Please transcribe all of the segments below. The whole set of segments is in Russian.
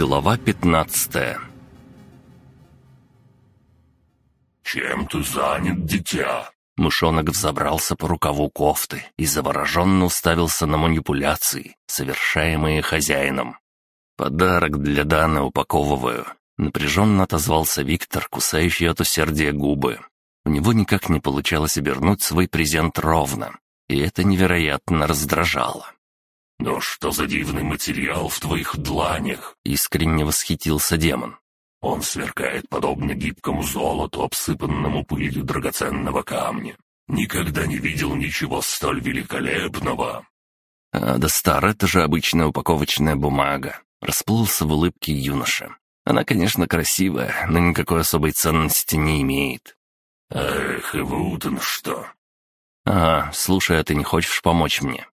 Глава 15 «Чем ты занят, дитя?» Мышонок взобрался по рукаву кофты и завороженно уставился на манипуляции, совершаемые хозяином. «Подарок для Даны упаковываю», — напряженно отозвался Виктор, кусающий от усердия губы. У него никак не получалось обернуть свой презент ровно, и это невероятно раздражало. «Но что за дивный материал в твоих дланях?» — искренне восхитился демон. «Он сверкает подобно гибкому золоту, обсыпанному пылью драгоценного камня. Никогда не видел ничего столь великолепного». «А да стар, это же обычная упаковочная бумага», — расплылся в улыбке юноша. «Она, конечно, красивая, но никакой особой ценности не имеет». «Эх, и вот он что!» «А, слушай, а ты не хочешь помочь мне?»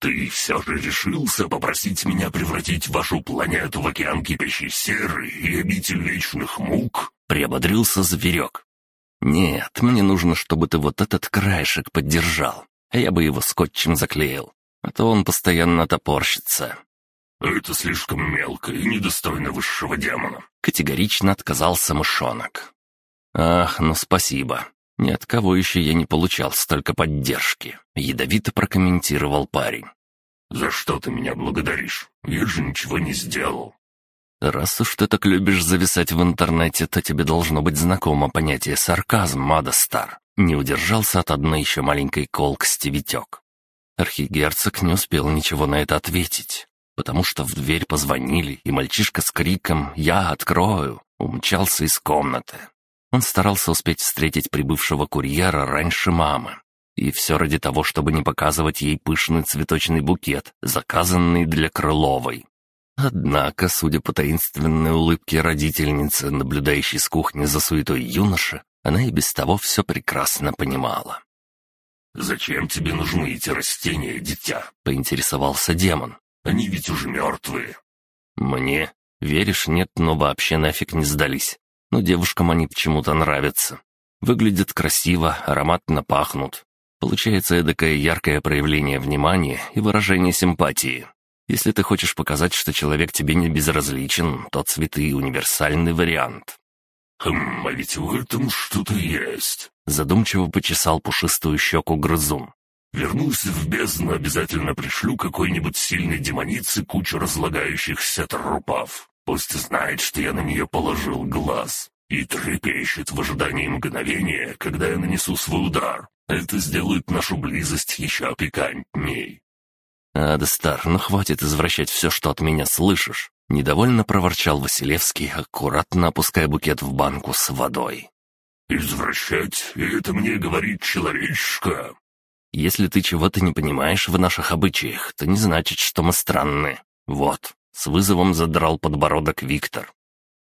«Ты все же решился попросить меня превратить вашу планету в океан кипящей серы и обитель вечных мук?» — приободрился зверек. «Нет, мне нужно, чтобы ты вот этот краешек поддержал, а я бы его скотчем заклеил, а то он постоянно топорщится». «Это слишком мелко и недостойно высшего демона», — категорично отказался мышонок. «Ах, ну спасибо. Ни от кого еще я не получал столько поддержки», — ядовито прокомментировал парень. «За что ты меня благодаришь? Я же ничего не сделал». «Раз уж ты так любишь зависать в интернете, то тебе должно быть знакомо понятие сарказм, Мадастар». Не удержался от одной еще маленькой колкости Витек. Архигерцог не успел ничего на это ответить, потому что в дверь позвонили, и мальчишка с криком «Я открою!» умчался из комнаты. Он старался успеть встретить прибывшего курьера раньше мамы. И все ради того, чтобы не показывать ей пышный цветочный букет, заказанный для Крыловой. Однако, судя по таинственной улыбке родительницы, наблюдающей с кухни за суетой юноши, она и без того все прекрасно понимала. «Зачем тебе нужны эти растения, дитя?» — поинтересовался демон. «Они ведь уже мертвые». «Мне? Веришь, нет, но вообще нафиг не сдались но девушкам они почему-то нравятся. Выглядят красиво, ароматно пахнут. Получается эдакое яркое проявление внимания и выражение симпатии. Если ты хочешь показать, что человек тебе не безразличен, то цветы — универсальный вариант. «Хм, а ведь в этом что-то есть», — задумчиво почесал пушистую щеку грызун. «Вернусь в бездну, обязательно пришлю какой-нибудь сильной демонице кучу разлагающихся трупов. Пусть знает, что я на нее положил глаз и трепещет в ожидании мгновения, когда я нанесу свой удар. Это сделает нашу близость еще пикантней». «Адастар, ну хватит извращать все, что от меня слышишь!» Недовольно проворчал Василевский, аккуратно опуская букет в банку с водой. «Извращать? Это мне говорит человечка!» «Если ты чего-то не понимаешь в наших обычаях, то не значит, что мы странны. Вот, с вызовом задрал подбородок Виктор.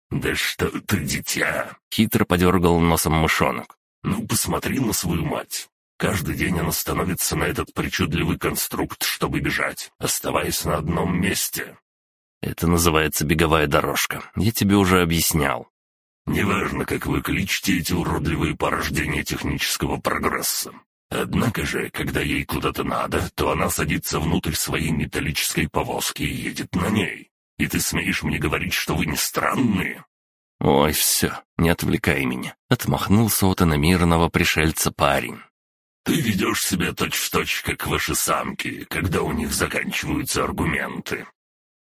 «Да что ты, дитя!» — хитро подергал носом мышонок. «Ну, посмотри на свою мать. Каждый день она становится на этот причудливый конструкт, чтобы бежать, оставаясь на одном месте». «Это называется беговая дорожка. Я тебе уже объяснял». «Неважно, как вы кличете эти уродливые порождения технического прогресса. Однако же, когда ей куда-то надо, то она садится внутрь своей металлической повозки и едет на ней. И ты смеешь мне говорить, что вы не странные?» «Ой, все, не отвлекай меня», — отмахнулся от иномирного пришельца парень. «Ты ведешь себя точь-в-точь, точь, как ваши самки, когда у них заканчиваются аргументы».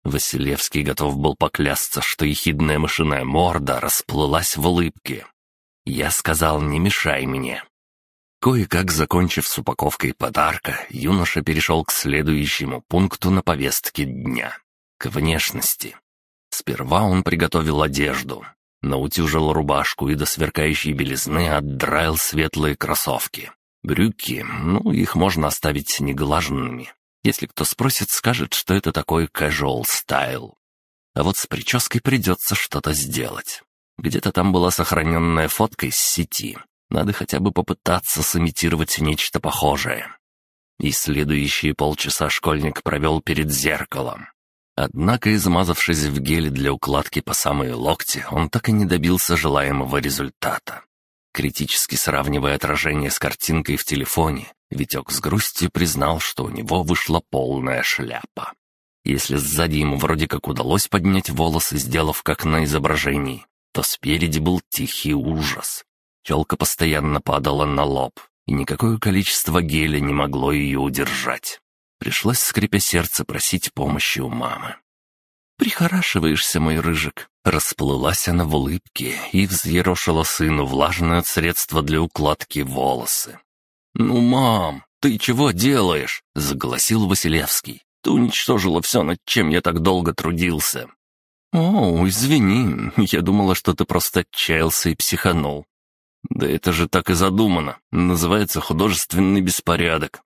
Василевский готов был поклясться, что ехидная мышиная морда расплылась в улыбке. Я сказал, не мешай мне. Кое-как закончив с упаковкой подарка, юноша перешел к следующему пункту на повестке дня — к внешности. Сперва он приготовил одежду, наутюжил рубашку и до сверкающей белизны отдраил светлые кроссовки. Брюки, ну, их можно оставить неглаженными. Если кто спросит, скажет, что это такой casual стайл. А вот с прической придется что-то сделать. Где-то там была сохраненная фотка из сети, надо хотя бы попытаться сымитировать нечто похожее. И следующие полчаса школьник провел перед зеркалом. Однако, измазавшись в геле для укладки по самые локти, он так и не добился желаемого результата. Критически сравнивая отражение с картинкой в телефоне, Витек с грустью признал, что у него вышла полная шляпа. Если сзади ему вроде как удалось поднять волосы, сделав как на изображении, то спереди был тихий ужас. Челка постоянно падала на лоб, и никакое количество геля не могло ее удержать. Пришлось, скрипя сердце, просить помощи у мамы. «Прихорашиваешься, мой рыжик!» Расплылась она в улыбке и взъерошила сыну влажное от средства для укладки волосы. «Ну, мам, ты чего делаешь?» — заголосил Василевский. «Ты уничтожила все, над чем я так долго трудился». «О, извини, я думала, что ты просто отчаялся и психанул». «Да это же так и задумано. Называется художественный беспорядок».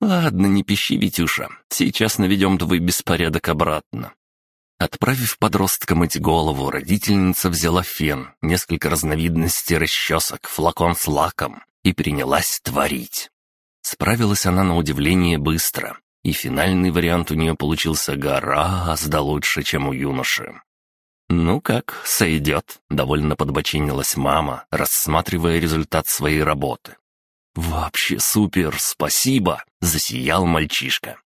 «Ладно, не пищи, Витюша. Сейчас наведем твой беспорядок обратно. Отправив подростка мыть голову, родительница взяла фен, несколько разновидностей расчесок, флакон с лаком и принялась творить. Справилась она на удивление быстро, и финальный вариант у нее получился гораздо лучше, чем у юноши. «Ну как, сойдет», — довольно подбочинилась мама, рассматривая результат своей работы. «Вообще супер, спасибо!» — засиял мальчишка.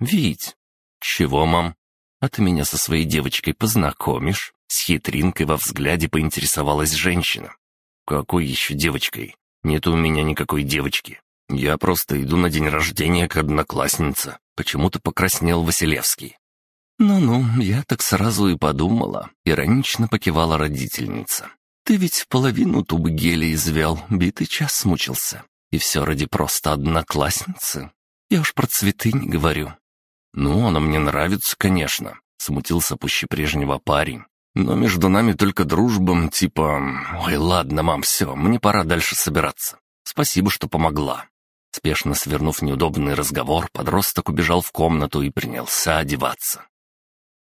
«Вить!» «Чего, мам?» «А ты меня со своей девочкой познакомишь?» С хитринкой во взгляде поинтересовалась женщина. «Какой еще девочкой? Нет у меня никакой девочки. Я просто иду на день рождения к однокласснице. Почему-то покраснел Василевский». «Ну-ну, я так сразу и подумала», — иронично покивала родительница. «Ты ведь половину тубы геля извел, битый час смучился. И все ради просто одноклассницы. Я уж про цветы не говорю. «Ну, она мне нравится, конечно», — смутился пуще прежнего парень. «Но между нами только дружба, типа... Ой, ладно, мам, все, мне пора дальше собираться. Спасибо, что помогла». Спешно свернув неудобный разговор, подросток убежал в комнату и принялся одеваться.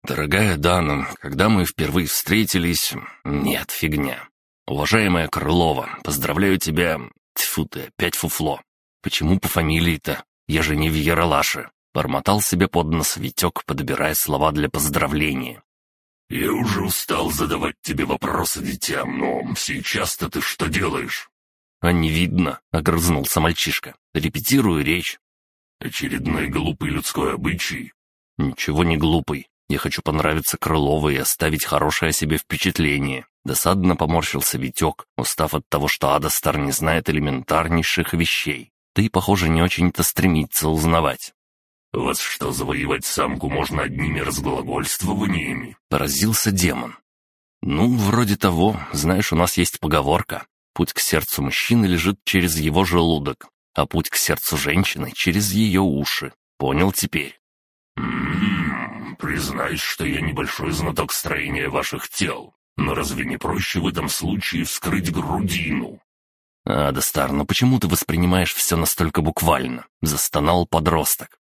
«Дорогая Дана, когда мы впервые встретились...» «Нет, фигня. Уважаемая Крылова, поздравляю тебя... Тьфу ты, опять фуфло. Почему по фамилии-то? Я же не в Яралаше. Бормотал себе под нос Витек, подбирая слова для поздравления. «Я уже устал задавать тебе вопросы, дитя, но сейчас-то ты что делаешь?» «А не видно», — огрызнулся мальчишка. «Репетирую речь». «Очередной глупый людской обычай». «Ничего не глупый. Я хочу понравиться Крыловой и оставить хорошее о себе впечатление». Досадно поморщился Витек, устав от того, что Адастар не знает элементарнейших вещей. Ты, похоже, не очень-то стремится узнавать. «Вас что, завоевать самку можно одними разглагольствованиями?» — поразился демон. «Ну, вроде того. Знаешь, у нас есть поговорка. Путь к сердцу мужчины лежит через его желудок, а путь к сердцу женщины — через ее уши. Понял теперь?» «М-м-м, признаюсь, что я небольшой знаток строения ваших тел. Но разве не проще в этом случае вскрыть грудину?» «А, Достар, ну почему ты воспринимаешь все настолько буквально?» — застонал подросток.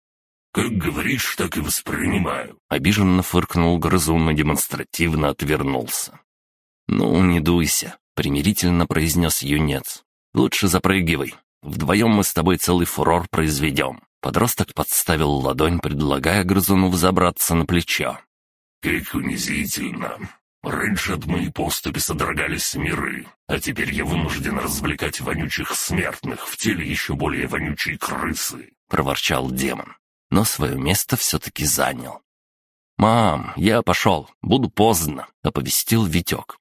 «Как говоришь, так и воспринимаю». Обиженно фыркнул грызун и демонстративно отвернулся. «Ну, не дуйся», — примирительно произнес юнец. «Лучше запрыгивай. Вдвоем мы с тобой целый фурор произведем». Подросток подставил ладонь, предлагая грызуну взобраться на плечо. «Как унизительно. Раньше от моей поступи содрогались миры, а теперь я вынужден развлекать вонючих смертных в теле еще более вонючей крысы», — проворчал демон но свое место все-таки занял. «Мам, я пошел, буду поздно», — оповестил Витек.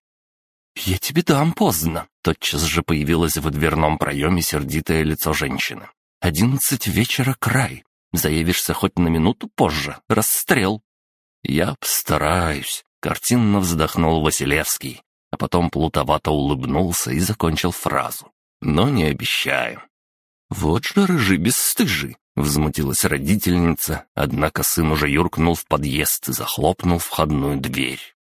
«Я тебе дам поздно», — тотчас же появилось в дверном проеме сердитое лицо женщины. «Одиннадцать вечера край. Заявишься хоть на минуту позже. Расстрел». «Я постараюсь», — картинно вздохнул Василевский, а потом плутовато улыбнулся и закончил фразу. «Но не обещаю». «Вот же рыжий бесстыжий!» Взмутилась родительница, однако сын уже юркнул в подъезд и захлопнул входную дверь.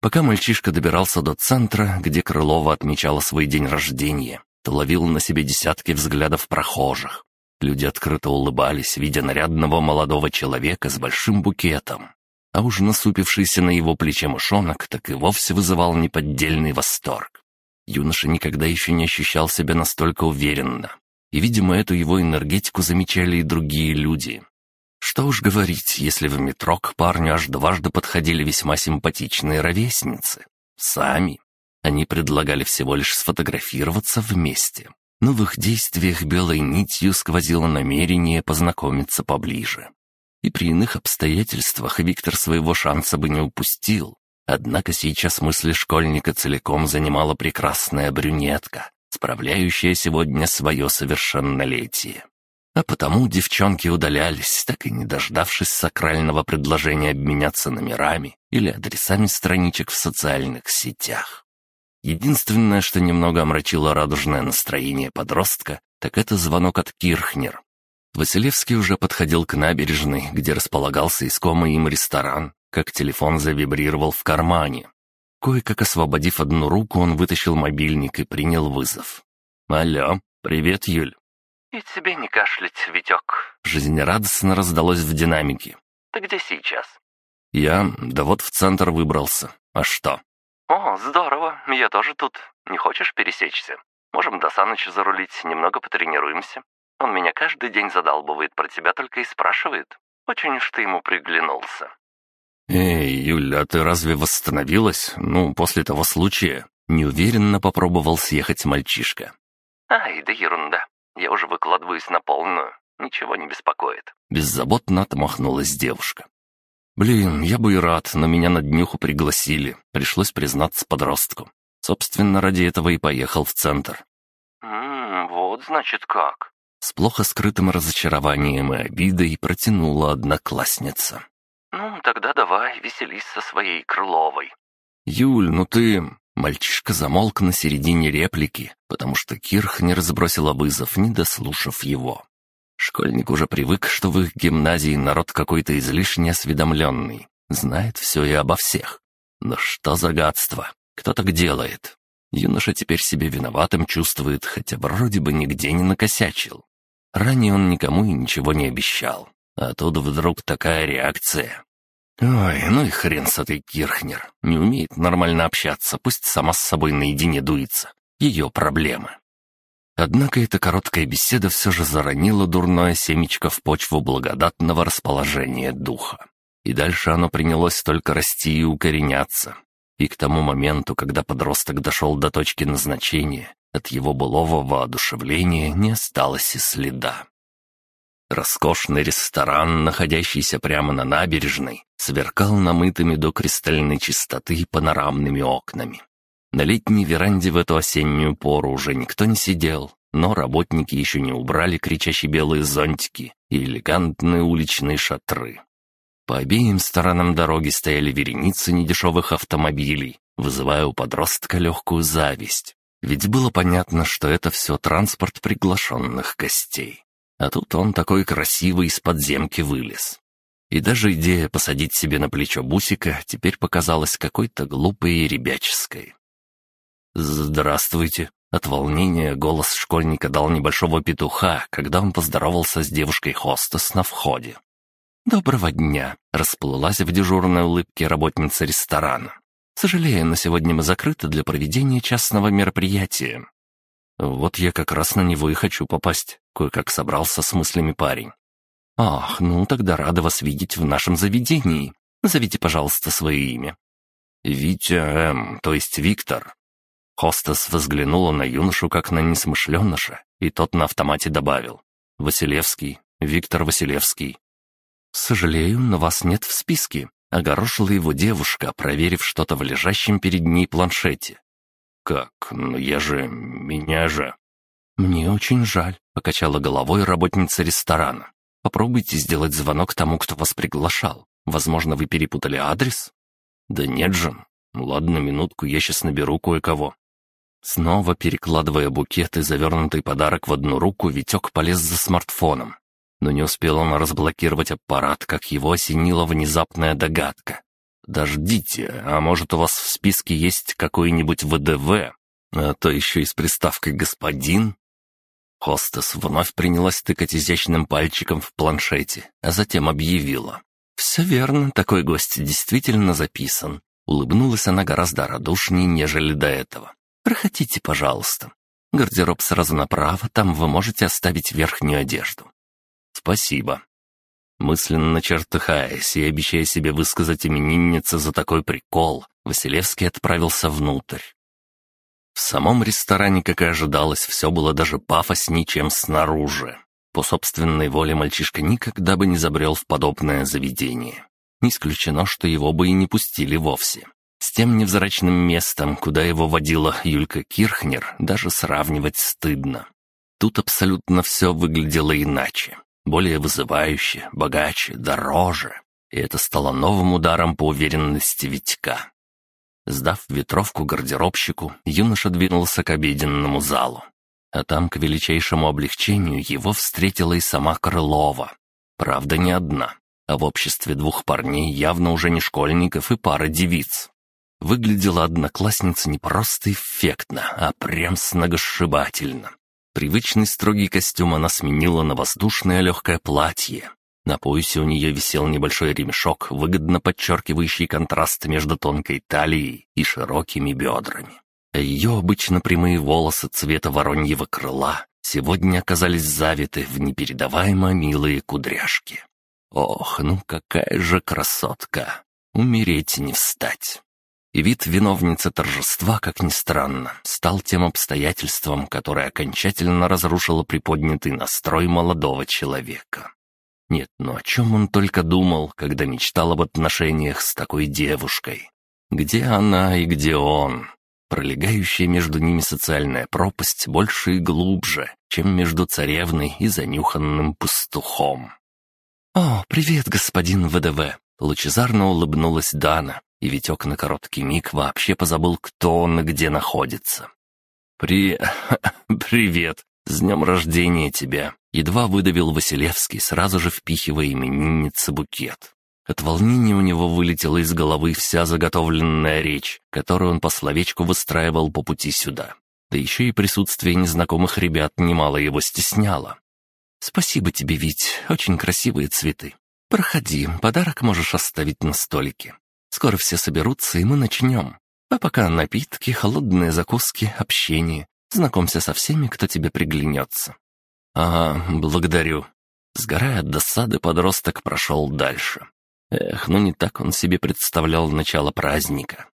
Пока мальчишка добирался до центра, где Крылова отмечала свой день рождения, ловил на себе десятки взглядов прохожих. Люди открыто улыбались, видя нарядного молодого человека с большим букетом. А уж насупившийся на его плече мышонок так и вовсе вызывал неподдельный восторг. Юноша никогда еще не ощущал себя настолько уверенно. И, видимо, эту его энергетику замечали и другие люди. Что уж говорить, если в метро к парню аж дважды подходили весьма симпатичные ровесницы. Сами. Они предлагали всего лишь сфотографироваться вместе. Но в их действиях белой нитью сквозило намерение познакомиться поближе. и при иных обстоятельствах Виктор своего шанса бы не упустил. Однако сейчас мысли школьника целиком занимала прекрасная брюнетка, справляющая сегодня свое совершеннолетие. А потому девчонки удалялись, так и не дождавшись сакрального предложения обменяться номерами или адресами страничек в социальных сетях. Единственное, что немного омрачило радужное настроение подростка, так это звонок от Кирхнер. Василевский уже подходил к набережной, где располагался искомый им ресторан, как телефон завибрировал в кармане. Кое-как освободив одну руку, он вытащил мобильник и принял вызов. «Алло, привет, Юль». «И тебе не кашлять, Витек», — жизнерадостно раздалось в динамике. «Ты где сейчас?» «Я, да вот в центр выбрался. А что?» «О, здорово, я тоже тут. Не хочешь пересечься? Можем до Саныча зарулить, немного потренируемся. Он меня каждый день задалбывает про тебя только и спрашивает. Очень уж ты ему приглянулся». «Эй, Юля, а ты разве восстановилась? Ну, после того случая?» Неуверенно попробовал съехать мальчишка. «Ай, да ерунда. Я уже выкладываюсь на полную. Ничего не беспокоит». Беззаботно отмахнулась девушка. «Блин, я бы и рад, но меня на днюху пригласили. Пришлось признаться подростку. Собственно, ради этого и поехал в центр». «Ммм, вот значит как». С плохо скрытым разочарованием и обидой протянула одноклассница. «Ну, тогда давай, веселись со своей Крыловой». «Юль, ну ты...» Мальчишка замолк на середине реплики, потому что Кирх не разбросила вызов, не дослушав его. Школьник уже привык, что в их гимназии народ какой-то излишне осведомленный, знает все и обо всех. Но что за гадство? Кто так делает? Юноша теперь себе виноватым чувствует, хотя вроде бы нигде не накосячил. Ранее он никому и ничего не обещал. А тут вдруг такая реакция. Ой, ну и хрен с этой Кирхнер. Не умеет нормально общаться, пусть сама с собой наедине дуется. Ее проблемы. Однако эта короткая беседа все же заронила дурное семечко в почву благодатного расположения духа. И дальше оно принялось только расти и укореняться. И к тому моменту, когда подросток дошел до точки назначения, от его былого воодушевления не осталось и следа. Роскошный ресторан, находящийся прямо на набережной, сверкал намытыми до кристальной чистоты панорамными окнами. На летней веранде в эту осеннюю пору уже никто не сидел, но работники еще не убрали кричащие белые зонтики и элегантные уличные шатры. По обеим сторонам дороги стояли вереницы недешевых автомобилей, вызывая у подростка легкую зависть. Ведь было понятно, что это все транспорт приглашенных гостей. А тут он такой красивый из подземки вылез. И даже идея посадить себе на плечо бусика теперь показалась какой-то глупой и ребяческой. «Здравствуйте!» От волнения голос школьника дал небольшого петуха, когда он поздоровался с девушкой-хостес на входе. «Доброго дня!» — расплылась в дежурной улыбке работница ресторана. «Сожалею, но сегодня мы закрыты для проведения частного мероприятия. «Вот я как раз на него и хочу попасть», — кое-как собрался с мыслями парень. «Ах, ну тогда рада вас видеть в нашем заведении. Назовите, пожалуйста, свое имя». «Витя М., то есть Виктор». Хостес взглянула на юношу как на несмышленыша, и тот на автомате добавил. «Василевский, Виктор Василевский». «Сожалею, но вас нет в списке», — огорошила его девушка, проверив что-то в лежащем перед ней планшете. «Как? Ну я же... меня же...» «Мне очень жаль», — покачала головой работница ресторана. «Попробуйте сделать звонок тому, кто вас приглашал. Возможно, вы перепутали адрес?» «Да нет же. Ладно, минутку, я сейчас наберу кое-кого». Снова перекладывая букет и завернутый подарок в одну руку, Витек полез за смартфоном. Но не успел он разблокировать аппарат, как его осенила внезапная догадка. «Дождите, а может у вас в списке есть какой-нибудь ВДВ? А то еще и с приставкой «господин»?» Хостес вновь принялась тыкать изящным пальчиком в планшете, а затем объявила. «Все верно, такой гость действительно записан». Улыбнулась она гораздо радушнее, нежели до этого. «Проходите, пожалуйста. Гардероб сразу направо, там вы можете оставить верхнюю одежду». «Спасибо», Мысленно чертыхаясь и обещая себе высказать имениннице за такой прикол, Василевский отправился внутрь. В самом ресторане, как и ожидалось, все было даже пафоснее, чем снаружи. По собственной воле мальчишка никогда бы не забрел в подобное заведение. Не исключено, что его бы и не пустили вовсе. С тем невзрачным местом, куда его водила Юлька Кирхнер, даже сравнивать стыдно. Тут абсолютно все выглядело иначе. Более вызывающе, богаче, дороже. И это стало новым ударом по уверенности Витька. Сдав ветровку гардеробщику, юноша двинулся к обеденному залу. А там, к величайшему облегчению, его встретила и сама Крылова. Правда, не одна, а в обществе двух парней, явно уже не школьников и пары девиц. Выглядела одноклассница не просто эффектно, а прям сногосшибательно. Привычный строгий костюм она сменила на воздушное легкое платье. На поясе у нее висел небольшой ремешок, выгодно подчеркивающий контраст между тонкой талией и широкими бедрами. Ее обычно прямые волосы цвета вороньего крыла сегодня оказались завиты в непередаваемо милые кудряшки. Ох, ну какая же красотка! Умереть не встать. И вид виновницы торжества, как ни странно, стал тем обстоятельством, которое окончательно разрушило приподнятый настрой молодого человека. Нет, ну о чем он только думал, когда мечтал об отношениях с такой девушкой? Где она и где он? Пролегающая между ними социальная пропасть больше и глубже, чем между царевной и занюханным пастухом. «О, привет, господин ВДВ!» Лучезарно улыбнулась Дана, и Витек на короткий миг вообще позабыл, кто он и где находится. «При... привет! С днем рождения тебя!» Едва выдавил Василевский, сразу же впихивая имениннице букет. От волнения у него вылетела из головы вся заготовленная речь, которую он по словечку выстраивал по пути сюда. Да еще и присутствие незнакомых ребят немало его стесняло. «Спасибо тебе, Вить, очень красивые цветы. Проходи, подарок можешь оставить на столике. Скоро все соберутся, и мы начнем. А пока напитки, холодные закуски, общение. Знакомься со всеми, кто тебе приглянется». «Ага, благодарю». Сгорая от досады, подросток прошел дальше. Эх, ну не так он себе представлял начало праздника.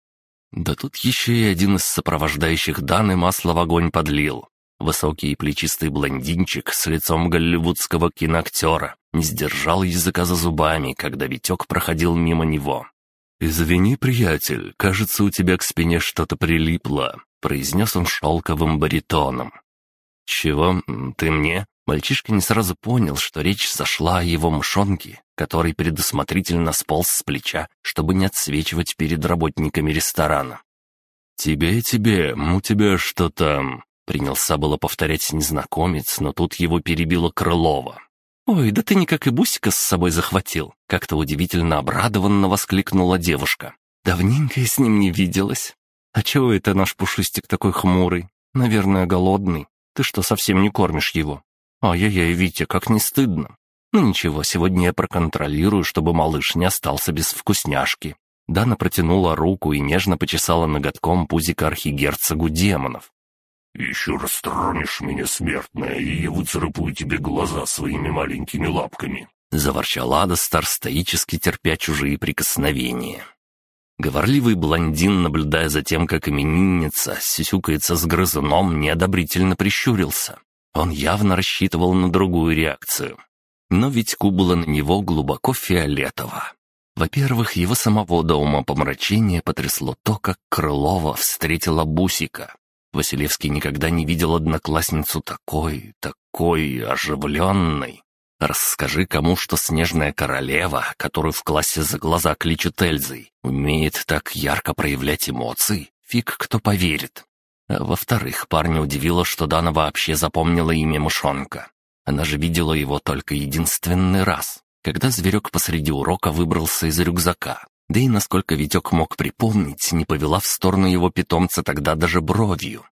Да тут еще и один из сопровождающих Даны масло в огонь подлил. Высокий и плечистый блондинчик с лицом голливудского киноактера не сдержал языка за зубами, когда Витек проходил мимо него. «Извини, приятель, кажется, у тебя к спине что-то прилипло», — произнес он шелковым баритоном. «Чего? Ты мне?» Мальчишка не сразу понял, что речь зашла о его мшонке, который предусмотрительно сполз с плеча, чтобы не отсвечивать перед работниками ресторана. «Тебе, тебе, у тебя что там?» Принялся было повторять незнакомец, но тут его перебило Крылова. «Ой, да ты никак и Бусика с собой захватил!» Как-то удивительно обрадованно воскликнула девушка. «Давненько я с ним не виделась. А чего это наш пушистик такой хмурый? Наверное, голодный. Ты что, совсем не кормишь его? Ай-яй-яй, Витя, как не стыдно. Ну ничего, сегодня я проконтролирую, чтобы малыш не остался без вкусняшки». Дана протянула руку и нежно почесала ноготком пузика архигерцогу демонов. «Еще раз тронешь меня, смертная, и я выцарапаю тебе глаза своими маленькими лапками!» Заворчал Адастар, стоически терпя чужие прикосновения. Говорливый блондин, наблюдая за тем, как именинница сисюкается с грызуном, неодобрительно прищурился. Он явно рассчитывал на другую реакцию. Но ведь было на него глубоко фиолетово. Во-первых, его самого до ума помрачения потрясло то, как Крылова встретила Бусика. Василевский никогда не видел одноклассницу такой, такой оживленной. Расскажи кому, что снежная королева, которую в классе за глаза кличут Эльзой, умеет так ярко проявлять эмоции, фиг кто поверит. А во-вторых, парня удивило, что Дана вообще запомнила имя мышонка. Она же видела его только единственный раз, когда зверек посреди урока выбрался из рюкзака. Да и насколько Витек мог припомнить, не повела в сторону его питомца тогда даже бровью.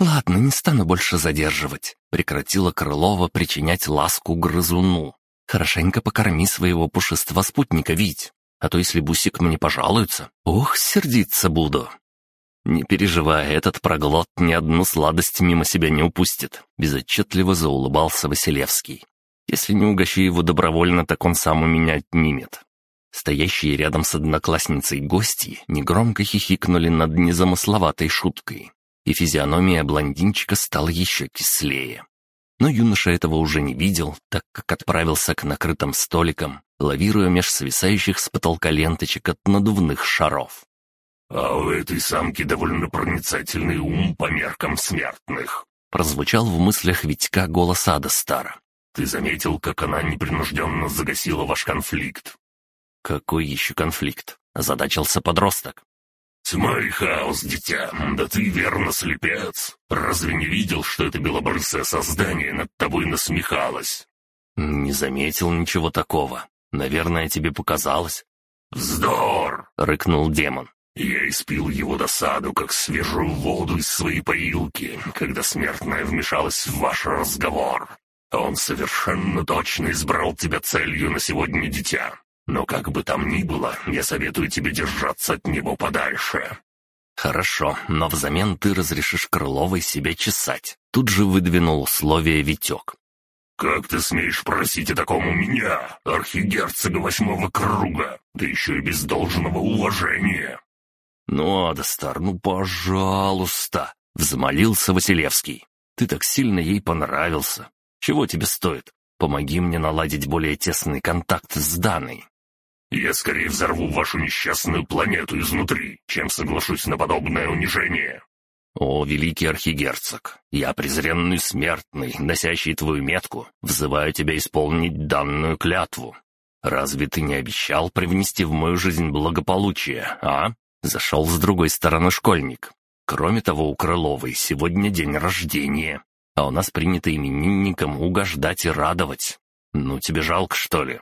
«Ладно, не стану больше задерживать», — прекратила Крылова причинять ласку грызуну. «Хорошенько покорми своего пушистого спутника, Вить, а то если Бусик мне пожалуется, ох, сердиться буду». «Не переживай, этот проглот ни одну сладость мимо себя не упустит», — безотчетливо заулыбался Василевский. «Если не угощу его добровольно, так он сам у меня отнимет. Стоящие рядом с одноклассницей гости негромко хихикнули над незамысловатой шуткой, и физиономия блондинчика стала еще кислее. Но юноша этого уже не видел, так как отправился к накрытым столикам, лавируя меж свисающих с потолка ленточек от надувных шаров. «А у этой самки довольно проницательный ум по меркам смертных», прозвучал в мыслях Витька голос Ада Стара. «Ты заметил, как она непринужденно загасила ваш конфликт?» «Какой еще конфликт?» — озадачился подросток. «Тьма и хаос, дитя, да ты верно слепец. Разве не видел, что это белобрысое создание над тобой насмехалось?» «Не заметил ничего такого. Наверное, тебе показалось». «Вздор!» — рыкнул демон. «Я испил его досаду, как свежую воду из своей поилки, когда смертная вмешалась в ваш разговор. Он совершенно точно избрал тебя целью на сегодня, дитя. Но как бы там ни было, я советую тебе держаться от него подальше». «Хорошо, но взамен ты разрешишь Крыловой себя чесать». Тут же выдвинул условие Витек. «Как ты смеешь просить о таком у меня, архигерцога восьмого круга, да еще и без должного уважения?» «Ну, Адастар, ну, пожалуйста!» — взмолился Василевский. «Ты так сильно ей понравился. Чего тебе стоит? Помоги мне наладить более тесный контакт с Даной». Я скорее взорву вашу несчастную планету изнутри, чем соглашусь на подобное унижение». «О, великий архигерцог, я презренный смертный, носящий твою метку, взываю тебя исполнить данную клятву. Разве ты не обещал привнести в мою жизнь благополучие, а?» Зашел с другой стороны школьник. Кроме того, у Крыловой сегодня день рождения, а у нас принято именинникам угождать и радовать. Ну, тебе жалко, что ли?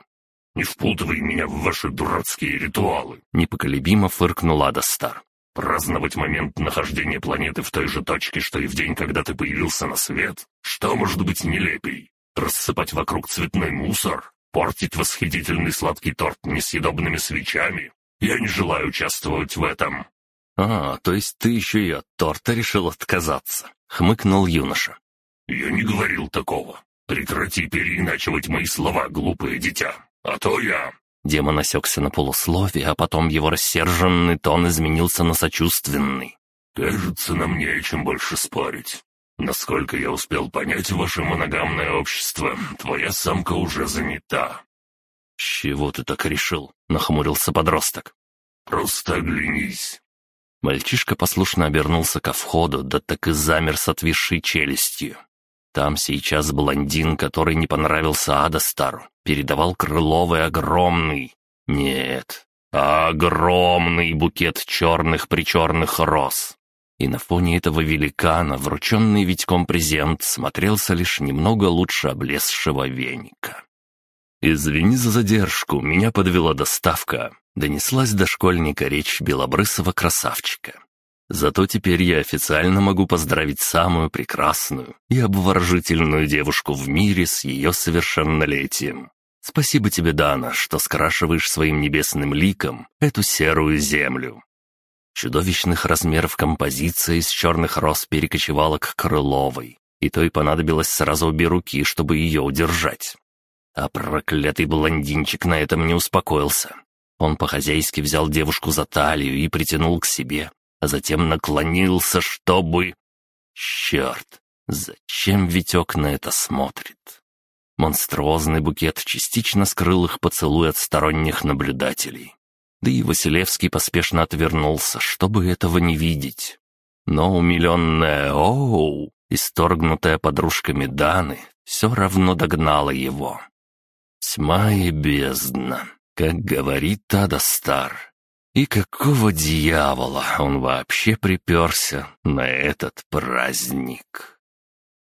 Не впутывай меня в ваши дурацкие ритуалы!» Непоколебимо фыркнул Адастар. «Праздновать момент нахождения планеты в той же точке, что и в день, когда ты появился на свет? Что может быть нелепей? Рассыпать вокруг цветной мусор? Портить восхитительный сладкий торт несъедобными свечами? Я не желаю участвовать в этом!» «А, то есть ты еще и от торта решил отказаться?» — хмыкнул юноша. «Я не говорил такого. Прекрати переиначивать мои слова, глупое дитя. «А то я...» Демон осекся на полусловие, а потом его рассерженный тон изменился на сочувственный. «Кажется, нам не о чем больше спорить. Насколько я успел понять ваше моногамное общество, твоя самка уже занята». «С чего ты так решил?» — нахмурился подросток. «Просто оглянись». Мальчишка послушно обернулся ко входу, да так и замер с отвисшей челюстью. Там сейчас блондин, который не понравился Адастару, передавал Крыловой огромный... Нет, огромный букет черных-причерных роз. И на фоне этого великана, врученный Витьком презент, смотрелся лишь немного лучше облезшего веника. «Извини за задержку, меня подвела доставка», — донеслась до школьника речь белобрысого красавчика. Зато теперь я официально могу поздравить самую прекрасную и обворожительную девушку в мире с ее совершеннолетием. Спасибо тебе, Дана, что скрашиваешь своим небесным ликом эту серую землю». Чудовищных размеров композиция из черных роз перекочевала к Крыловой, и той понадобилось сразу обе руки, чтобы ее удержать. А проклятый блондинчик на этом не успокоился. Он по-хозяйски взял девушку за талию и притянул к себе, а затем наклонился, чтобы... Черт, зачем Витек на это смотрит? Монструозный букет частично скрыл их поцелуй от сторонних наблюдателей. Да и Василевский поспешно отвернулся, чтобы этого не видеть. Но умиленная «Оу!», исторгнутая подружками Даны, все равно догнала его. Тьма и бездна, как говорит Ада Стар. И какого дьявола он вообще приперся на этот праздник?